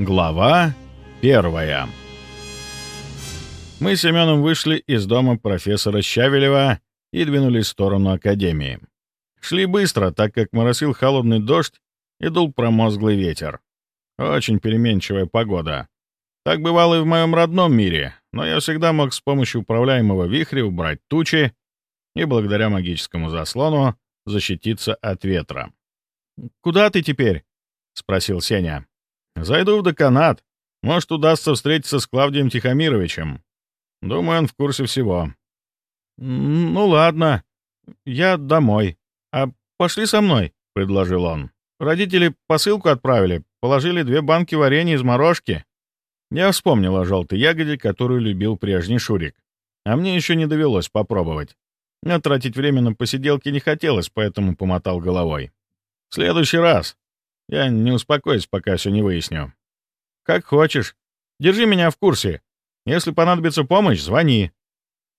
Глава первая Мы с Семеном вышли из дома профессора Щавелева и двинулись в сторону Академии. Шли быстро, так как моросил холодный дождь и дул промозглый ветер. Очень переменчивая погода. Так бывало и в моем родном мире, но я всегда мог с помощью управляемого вихря убрать тучи и благодаря магическому заслону защититься от ветра. «Куда ты теперь?» — спросил Сеня. «Зайду в деканат. Может, удастся встретиться с Клавдием Тихомировичем. Думаю, он в курсе всего». «Ну ладно. Я домой. А пошли со мной», — предложил он. «Родители посылку отправили, положили две банки варенья из морожки». Я вспомнил о желтой ягоде, которую любил прежний Шурик. А мне еще не довелось попробовать. Но тратить время на посиделки не хотелось, поэтому помотал головой. «В следующий раз. Я не успокоюсь, пока все не выясню». «Как хочешь. Держи меня в курсе. Если понадобится помощь, звони».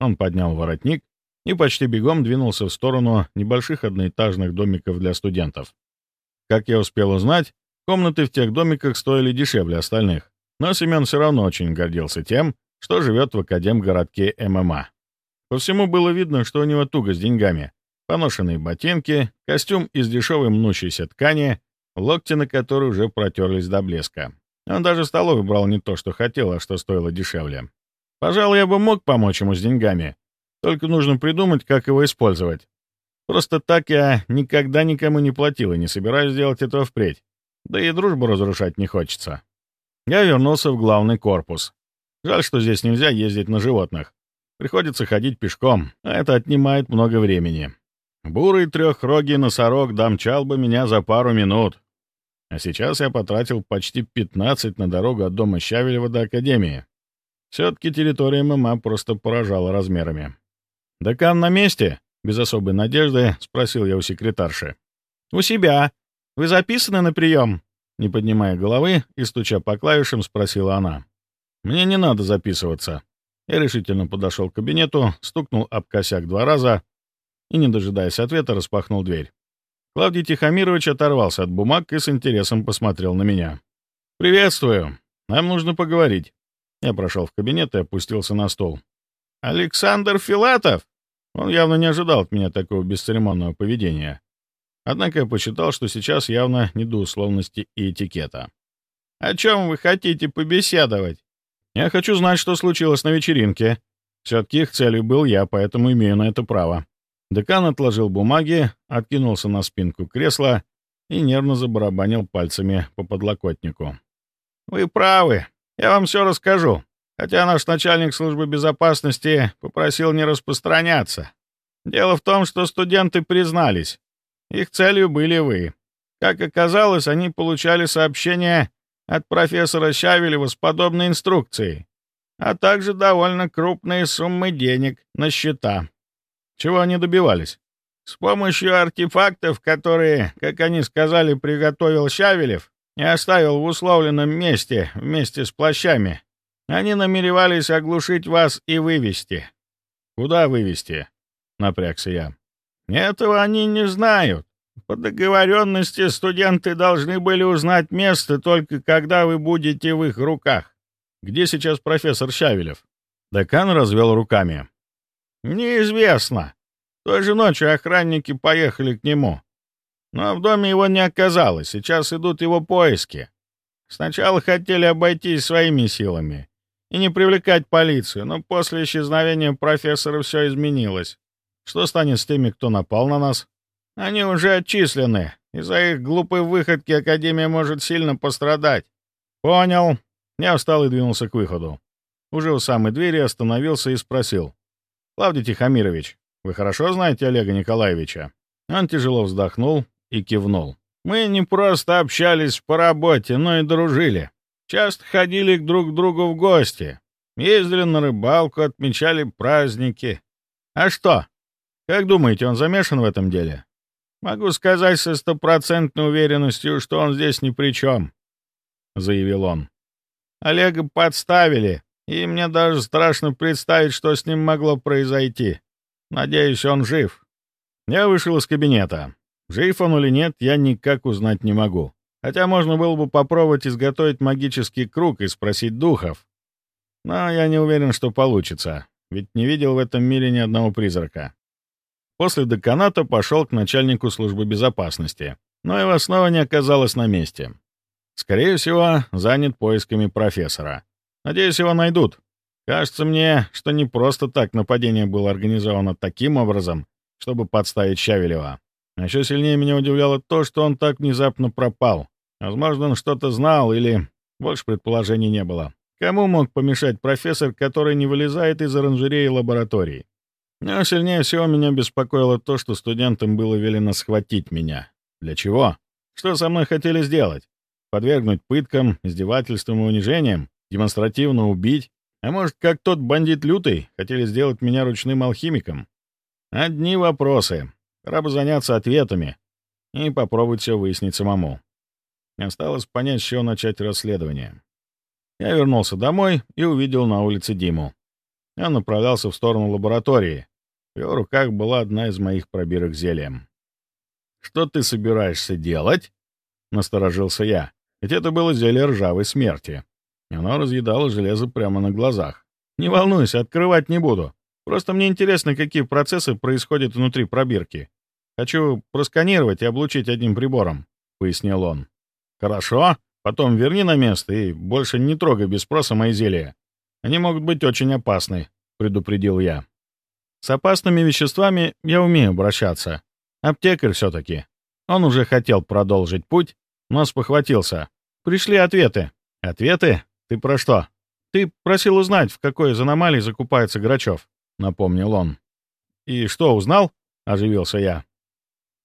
Он поднял воротник и почти бегом двинулся в сторону небольших одноэтажных домиков для студентов. Как я успел узнать, комнаты в тех домиках стоили дешевле остальных, но Семен все равно очень гордился тем, что живет в академгородке ММА. По всему было видно, что у него туго с деньгами. Поношенные ботинки, костюм из дешевой мнущейся ткани, локти на которые уже протерлись до блеска. Он даже столовый брал не то, что хотел, а что стоило дешевле. Пожалуй, я бы мог помочь ему с деньгами. Только нужно придумать, как его использовать. Просто так я никогда никому не платил и не собираюсь делать этого впредь. Да и дружбу разрушать не хочется. Я вернулся в главный корпус. Жаль, что здесь нельзя ездить на животных. Приходится ходить пешком, а это отнимает много времени. Бурый трехрогий носорог домчал бы меня за пару минут. А сейчас я потратил почти 15 на дорогу от дома Щавелева до Академии. Все-таки территория ММА просто поражала размерами. «Декан на месте?» — без особой надежды спросил я у секретарши. «У себя. Вы записаны на прием?» Не поднимая головы и стуча по клавишам, спросила она. «Мне не надо записываться». Я решительно подошел к кабинету, стукнул об косяк два раза и, не дожидаясь ответа, распахнул дверь. Клавдий Тихомирович оторвался от бумаг и с интересом посмотрел на меня. «Приветствую. Нам нужно поговорить». Я прошел в кабинет и опустился на стол. «Александр Филатов?» Он явно не ожидал от меня такого бесцеремонного поведения. Однако я посчитал, что сейчас явно не до условности и этикета. «О чем вы хотите побеседовать?» «Я хочу знать, что случилось на вечеринке. Все-таки их целью был я, поэтому имею на это право». Декан отложил бумаги, откинулся на спинку кресла и нервно забарабанил пальцами по подлокотнику. «Вы правы. Я вам все расскажу. Хотя наш начальник службы безопасности попросил не распространяться. Дело в том, что студенты признались. Их целью были вы. Как оказалось, они получали сообщения от профессора Щавелева с подобной инструкцией, а также довольно крупные суммы денег на счета. Чего они добивались? С помощью артефактов, которые, как они сказали, приготовил Щавелев и оставил в условленном месте вместе с плащами, они намеревались оглушить вас и вывести. Куда вывести? Напрягся я. Этого они не знают. По договоренности студенты должны были узнать место только когда вы будете в их руках. Где сейчас профессор Щавелев? Декан развел руками. «Неизвестно. Той же ночью охранники поехали к нему. Но в доме его не оказалось, сейчас идут его поиски. Сначала хотели обойтись своими силами и не привлекать полицию, но после исчезновения профессора все изменилось. Что станет с теми, кто напал на нас? Они уже отчислены. Из-за их глупой выходки Академия может сильно пострадать. Понял. Я встал и двинулся к выходу. Уже у самой двери остановился и спросил. «Клавдий Тихомирович, вы хорошо знаете Олега Николаевича?» Он тяжело вздохнул и кивнул. «Мы не просто общались по работе, но и дружили. Часто ходили друг к другу в гости. Ездили на рыбалку, отмечали праздники. А что? Как думаете, он замешан в этом деле?» «Могу сказать со стопроцентной уверенностью, что он здесь ни при чем», — заявил он. «Олега подставили, и мне даже страшно представить, что с ним могло произойти. Надеюсь, он жив. Я вышел из кабинета. Жив он или нет, я никак узнать не могу. Хотя можно было бы попробовать изготовить магический круг и спросить духов. Но я не уверен, что получится, ведь не видел в этом мире ни одного призрака. После деканата пошел к начальнику службы безопасности, но его снова не оказалось на месте. Скорее всего, занят поисками профессора. Надеюсь, его найдут. Кажется мне, что не просто так нападение было организовано таким образом, чтобы подставить Щавелева. А еще сильнее меня удивляло то, что он так внезапно пропал. Возможно, он что-то знал или... Больше предположений не было. Кому мог помешать профессор, который не вылезает из оранжереи лаборатории? Но сильнее всего меня беспокоило то, что студентам было велено схватить меня. Для чего? Что со мной хотели сделать? Подвергнуть пыткам, издевательствам и унижениям? Демонстративно убить? А может, как тот бандит лютый, хотели сделать меня ручным алхимиком? Одни вопросы. Пора бы заняться ответами и попробовать все выяснить самому. Осталось понять, с чего начать расследование. Я вернулся домой и увидел на улице Диму. Он направлялся в сторону лаборатории. В его руках была одна из моих пробирок зельем. «Что ты собираешься делать?» — насторожился я. Ведь это было зелье ржавой смерти. И оно разъедало железо прямо на глазах. «Не волнуйся, открывать не буду. Просто мне интересно, какие процессы происходят внутри пробирки. Хочу просканировать и облучить одним прибором», — пояснил он. «Хорошо. Потом верни на место и больше не трогай без спроса мои зелья. Они могут быть очень опасны», — предупредил я. «С опасными веществами я умею обращаться. Аптекарь все-таки». Он уже хотел продолжить путь, но спохватился. «Пришли ответы». «Ответы? Ты про что?» «Ты просил узнать, в какой из аномалий закупается Грачев», — напомнил он. «И что, узнал?» — оживился я.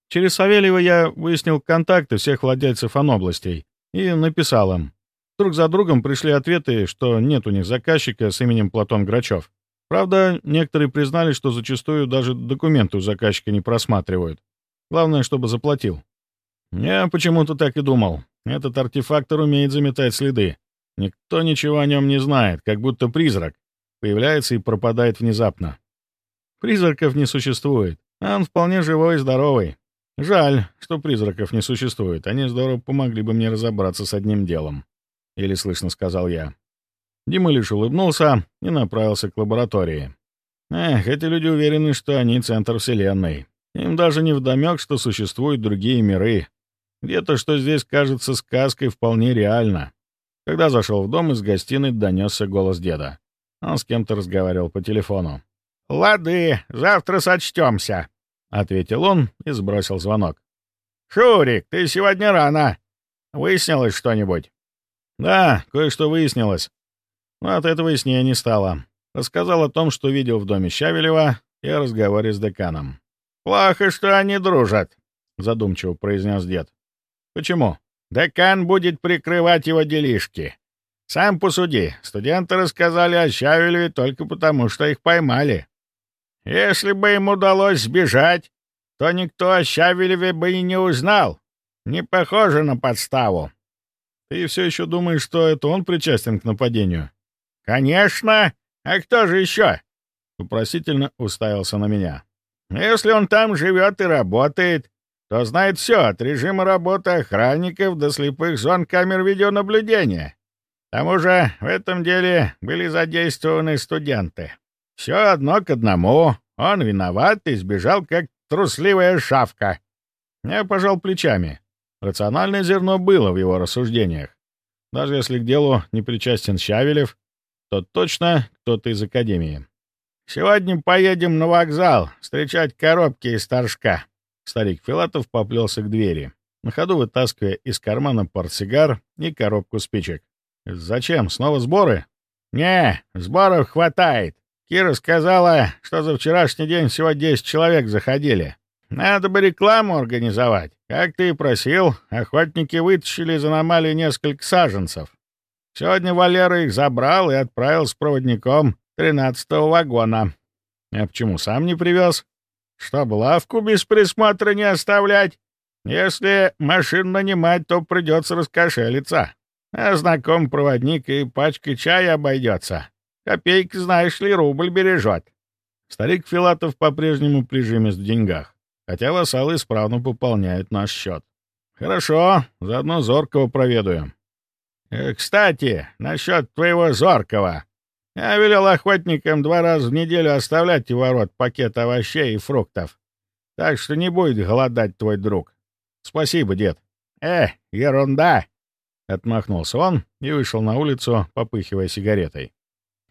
Через Савельева я выяснил контакты всех владельцев анобластей и написал им. Друг за другом пришли ответы, что нет у них заказчика с именем Платон Грачев. Правда, некоторые признали, что зачастую даже документы у заказчика не просматривают. Главное, чтобы заплатил. Я почему-то так и думал. Этот артефактор умеет заметать следы. Никто ничего о нем не знает, как будто призрак. Появляется и пропадает внезапно. Призраков не существует. А он вполне живой и здоровый. Жаль, что призраков не существует. Они здорово помогли бы мне разобраться с одним делом. Еле слышно сказал я. Дима лишь улыбнулся и направился к лаборатории. Эх, эти люди уверены, что они центр Вселенной. Им даже не вдомек, что существуют другие миры. Где-то, что здесь кажется сказкой, вполне реально. Когда зашел в дом, из гостиной донесся голос деда. Он с кем-то разговаривал по телефону. «Лады, завтра сочтемся», — ответил он и сбросил звонок. «Шурик, ты сегодня рано. Выяснилось что-нибудь?» «Да, кое-что выяснилось. Но от этого яснее не стало. Рассказал о том, что видел в доме Щавелева и о разговоре с деканом». «Плохо, что они дружат», — задумчиво произнес дед. «Почему?» «Декан будет прикрывать его делишки. Сам посуди, студенты рассказали о Щавелеве только потому, что их поймали. Если бы им удалось сбежать, то никто о Щавелеве бы и не узнал. Не похоже на подставу. Ты все еще думаешь, что это он причастен к нападению? Конечно. А кто же еще? Вопросительно уставился на меня. Если он там живет и работает, то знает все от режима работы охранников до слепых зон камер видеонаблюдения. К тому же в этом деле были задействованы студенты. Все одно к одному. Он виноват и сбежал, как трусливая шавка. Я пожал плечами. Рациональное зерно было в его рассуждениях. Даже если к делу не причастен Щавелев, то точно кто-то из Академии. «Сегодня поедем на вокзал встречать коробки из торжка». Старик Филатов поплелся к двери, на ходу вытаскивая из кармана портсигар и коробку спичек. «Зачем? Снова сборы?» «Не, сборов хватает. Кира сказала, что за вчерашний день всего 10 человек заходили. Надо бы рекламу организовать. Как ты и просил, охотники вытащили из аномалии несколько саженцев. Сегодня Валера их забрал и отправил с проводником 13-го вагона. А почему сам не привез? Чтобы лавку без присмотра не оставлять. Если машин нанимать, то придется раскошелиться. А знакомый проводник и пачка чая обойдется. Копейка, знаешь ли, рубль бережет. Старик Филатов по-прежнему прижимист в деньгах, хотя вассалы исправно пополняют наш счет. «Хорошо, заодно Зоркого проведаю». Э, «Кстати, насчет твоего Зоркого. Я велел охотникам два раза в неделю оставлять у ворот пакет овощей и фруктов. Так что не будет голодать твой друг». «Спасибо, дед». «Э, ерунда!» — отмахнулся он и вышел на улицу, попыхивая сигаретой.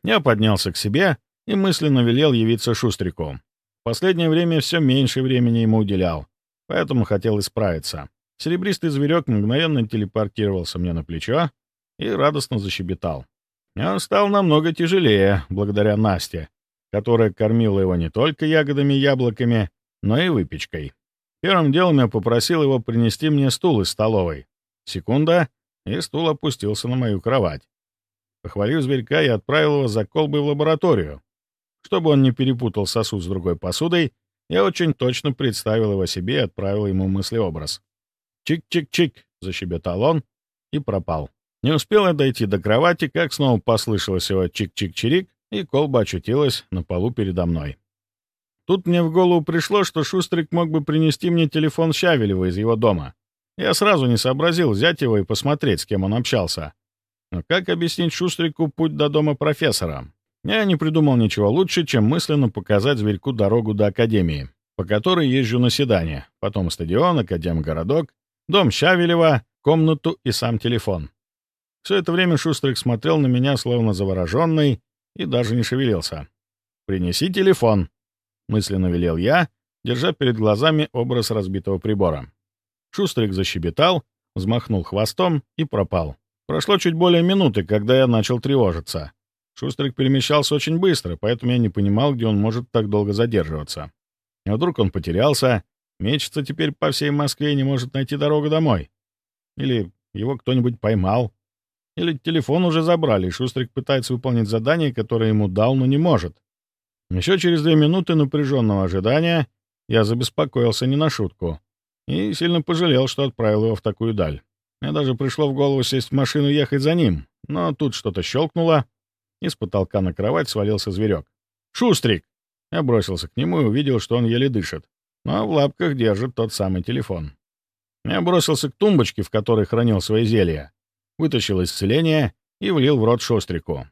Я поднялся к себе и мысленно велел явиться Шустрику. В последнее время все меньше времени ему уделял, поэтому хотел исправиться. Серебристый зверек мгновенно телепортировался мне на плечо и радостно защебетал. Он стал намного тяжелее, благодаря Насте, которая кормила его не только ягодами и яблоками, но и выпечкой. Первым делом я попросил его принести мне стул из столовой. Секунда, и стул опустился на мою кровать. Похвалив зверька, я отправил его за колбой в лабораторию. Чтобы он не перепутал сосуд с другой посудой, я очень точно представил его себе и отправил ему мыслеобраз. «Чик-чик-чик!» — защебетал он и пропал. Не успел я дойти до кровати, как снова послышалось его чик-чик-чирик, и колба очутилась на полу передо мной. Тут мне в голову пришло, что Шустрик мог бы принести мне телефон Щавелева из его дома. Я сразу не сообразил взять его и посмотреть, с кем он общался. Но как объяснить Шустрику путь до дома профессора? Я не придумал ничего лучше, чем мысленно показать зверьку дорогу до Академии, по которой езжу на седане, потом стадион, Академгородок, дом Щавелева, комнату и сам телефон. Все это время Шустрик смотрел на меня, словно завороженный, и даже не шевелился. «Принеси телефон», — мысленно велел я, держа перед глазами образ разбитого прибора. Шустрик защебетал, взмахнул хвостом и пропал. Прошло чуть более минуты, когда я начал тревожиться. Шустрик перемещался очень быстро, поэтому я не понимал, где он может так долго задерживаться. А вдруг он потерялся, мечется теперь по всей Москве и не может найти дорогу домой? Или его кто-нибудь поймал? Или телефон уже забрали, и Шустрик пытается выполнить задание, которое ему дал, но не может. Еще через две минуты напряженного ожидания я забеспокоился не на шутку и сильно пожалел, что отправил его в такую даль. Мне даже пришло в голову сесть в машину и ехать за ним, но тут что-то щелкнуло, и с потолка на кровать свалился зверек. «Шустрик!» Я бросился к нему и увидел, что он еле дышит, но в лапках держит тот самый телефон. Я бросился к тумбочке, в которой хранил свои зелья, вытащил исцеление и влил в рот шострику.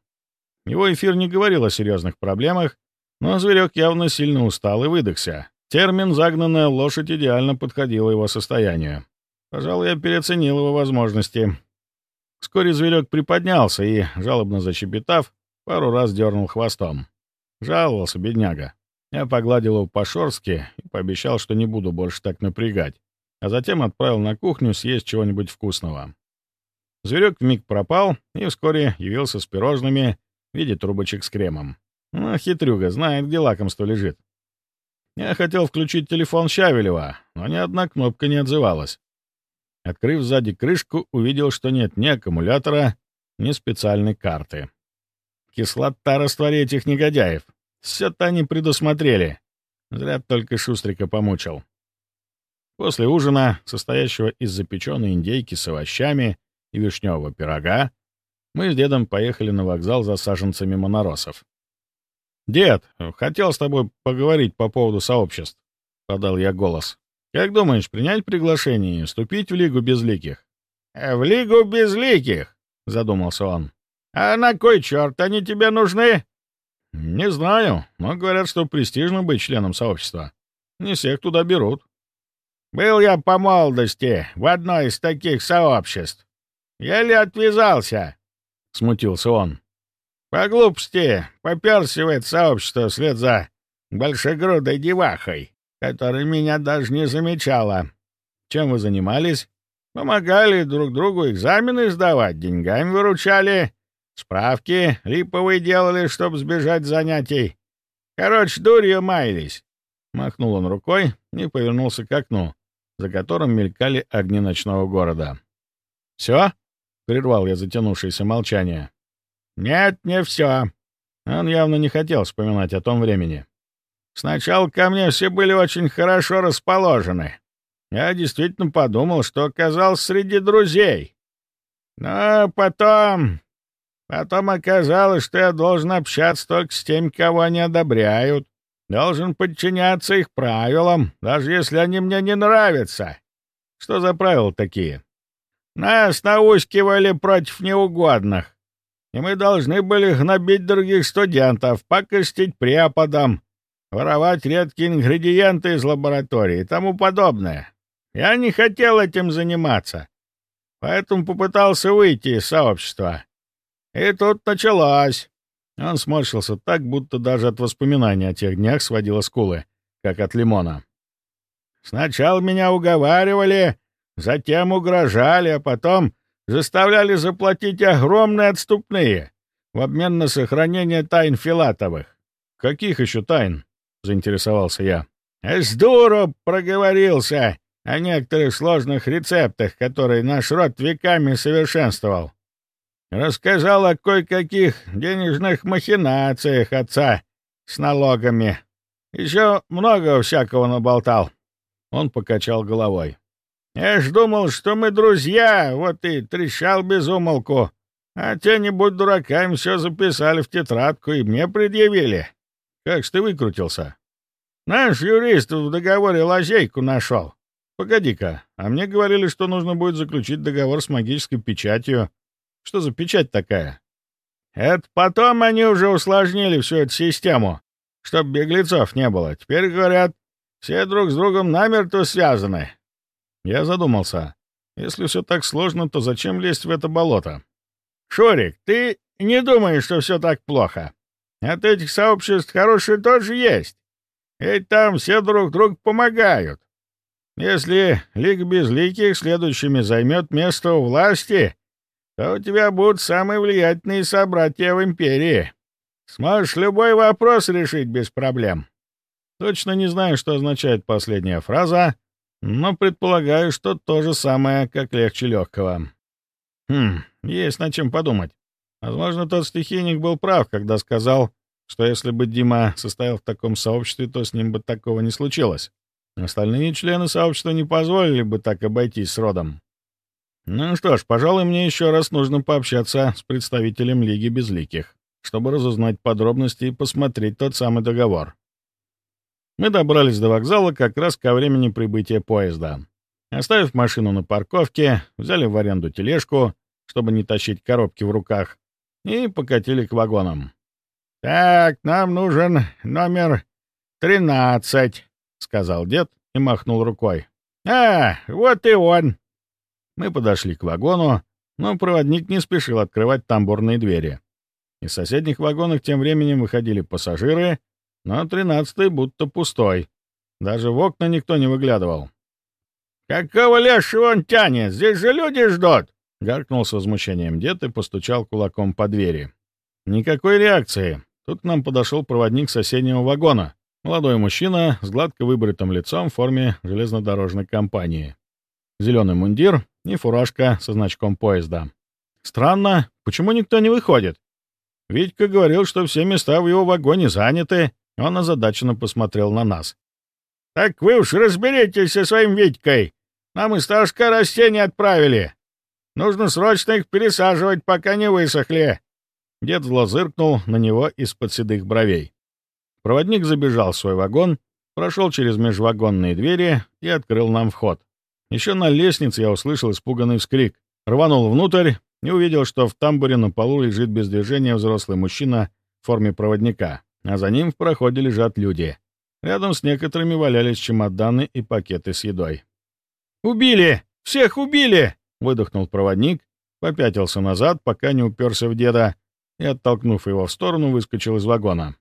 Его эфир не говорил о серьезных проблемах, но зверек явно сильно устал и выдохся. Термин «загнанная лошадь» идеально подходил его состоянию. Пожалуй, я переоценил его возможности. Вскоре зверек приподнялся и, жалобно защебетав, пару раз дернул хвостом. Жаловался бедняга. Я погладил его по-шорски и пообещал, что не буду больше так напрягать, а затем отправил на кухню съесть чего-нибудь вкусного. Зверек вмиг пропал и вскоре явился с пирожными в виде трубочек с кремом. Ну, хитрюга, знает, где лакомство лежит. Я хотел включить телефон Щавелева, но ни одна кнопка не отзывалась. Открыв сзади крышку, увидел, что нет ни аккумулятора, ни специальной карты. Кислота растворит этих негодяев. Все-то они предусмотрели. Зря только Шустрика помучил. После ужина, состоящего из запеченной индейки с овощами и вишневого пирога, мы с дедом поехали на вокзал за саженцами моноросов. «Дед, хотел с тобой поговорить по поводу сообществ», — подал я голос. «Как думаешь, принять приглашение и вступить в Лигу Безликих?» «Э, «В Лигу Безликих?» — задумался он. «А на кой черт они тебе нужны?» «Не знаю, но говорят, что престижно быть членом сообщества. Не всех туда берут». «Был я по молодости в одной из таких сообществ. Еле отвязался», — смутился он. «По глупости поперся в это сообщество вслед за большегрудой девахой, которая меня даже не замечала. Чем вы занимались?» «Помогали друг другу экзамены сдавать, деньгами выручали, справки липовые делали, чтобы сбежать занятий. Короче, дурью маялись». Махнул он рукой и повернулся к окну, за которым мелькали огни ночного города. «Все?» — прервал я затянувшееся молчание. «Нет, не все». Он явно не хотел вспоминать о том времени. «Сначала ко мне все были очень хорошо расположены. Я действительно подумал, что оказался среди друзей. Но потом... Потом оказалось, что я должен общаться только с теми, кого они одобряют. Должен подчиняться их правилам, даже если они мне не нравятся. Что за правила такие? Нас наускивали против неугодных, и мы должны были гнобить других студентов, покостить преподам, воровать редкие ингредиенты из лаборатории и тому подобное. Я не хотел этим заниматься, поэтому попытался выйти из сообщества. И тут началось. Он сморщился так, будто даже от воспоминаний о тех днях сводило скулы, как от лимона. Сначала меня уговаривали, затем угрожали, а потом заставляли заплатить огромные отступные в обмен на сохранение тайн Филатовых. «Каких еще тайн?» — заинтересовался я. «Эсдуру проговорился о некоторых сложных рецептах, которые наш род веками совершенствовал. Рассказал о кое-каких денежных махинациях отца с налогами. Еще много всякого наболтал. Он покачал головой. Я ж думал, что мы друзья, вот и трещал без умолку. А те, не будь дураками, все записали в тетрадку и мне предъявили. Как ж ты выкрутился? Наш юрист в договоре лазейку нашел. Погоди-ка, а мне говорили, что нужно будет заключить договор с магической печатью. Что за печать такая? Это потом они уже усложнили всю эту систему, чтобы беглецов не было. Теперь, говорят, все друг с другом намертво связаны. Я задумался. Если все так сложно, то зачем лезть в это болото? Шурик, ты не думаешь, что все так плохо? От этих сообществ хорошие тоже есть. Ведь там все друг другу помогают. Если Лига Безликих следующими займет место у власти, то у тебя будут самые влиятельные собратья в Империи. Сможешь любой вопрос решить без проблем. Точно не знаю, что означает последняя фраза, но предполагаю, что то же самое, как легче легкого. Хм, есть над чем подумать. Возможно, тот стихийник был прав, когда сказал, что если бы Дима состоял в таком сообществе, то с ним бы такого не случилось. Остальные члены сообщества не позволили бы так обойтись с родом. Ну что ж, пожалуй, мне еще раз нужно пообщаться с представителем Лиги Безликих, чтобы разузнать подробности и посмотреть тот самый договор. Мы добрались до вокзала как раз ко времени прибытия поезда. Оставив машину на парковке, взяли в аренду тележку, чтобы не тащить коробки в руках, и покатили к вагонам. «Так, нам нужен номер тринадцать», — сказал дед и махнул рукой. «А, вот и он!» Мы подошли к вагону, но проводник не спешил открывать тамбурные двери. Из соседних вагонов тем временем выходили пассажиры, но тринадцатый будто пустой. Даже в окна никто не выглядывал. «Какого лешего он тянет? Здесь же люди ждут!» — гаркнул с возмущением дед и постучал кулаком по двери. Никакой реакции. Тут к нам подошел проводник соседнего вагона. Молодой мужчина с гладко выбритым лицом в форме железнодорожной компании. Зеленый мундир и фуражка со значком поезда. Странно, почему никто не выходит? Витька говорил, что все места в его вагоне заняты. Он озадаченно посмотрел на нас. «Так вы уж разберитесь со своим Витькой. Нам из Торжка растения отправили. Нужно срочно их пересаживать, пока не высохли». Дед зло зыркнул на него из-под седых бровей. Проводник забежал в свой вагон, прошел через межвагонные двери и открыл нам вход. Еще на лестнице я услышал испуганный вскрик. Рванул внутрь и увидел, что в тамбуре на полу лежит без движения взрослый мужчина в форме проводника а за ним в проходе лежат люди. Рядом с некоторыми валялись чемоданы и пакеты с едой. «Убили! Всех убили!» — выдохнул проводник, попятился назад, пока не уперся в деда, и, оттолкнув его в сторону, выскочил из вагона.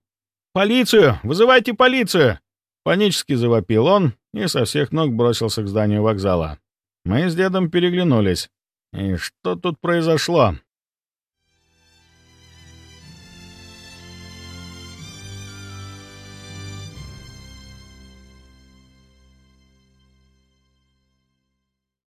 «Полицию! Вызывайте полицию!» Панически завопил он и со всех ног бросился к зданию вокзала. Мы с дедом переглянулись. И что тут произошло?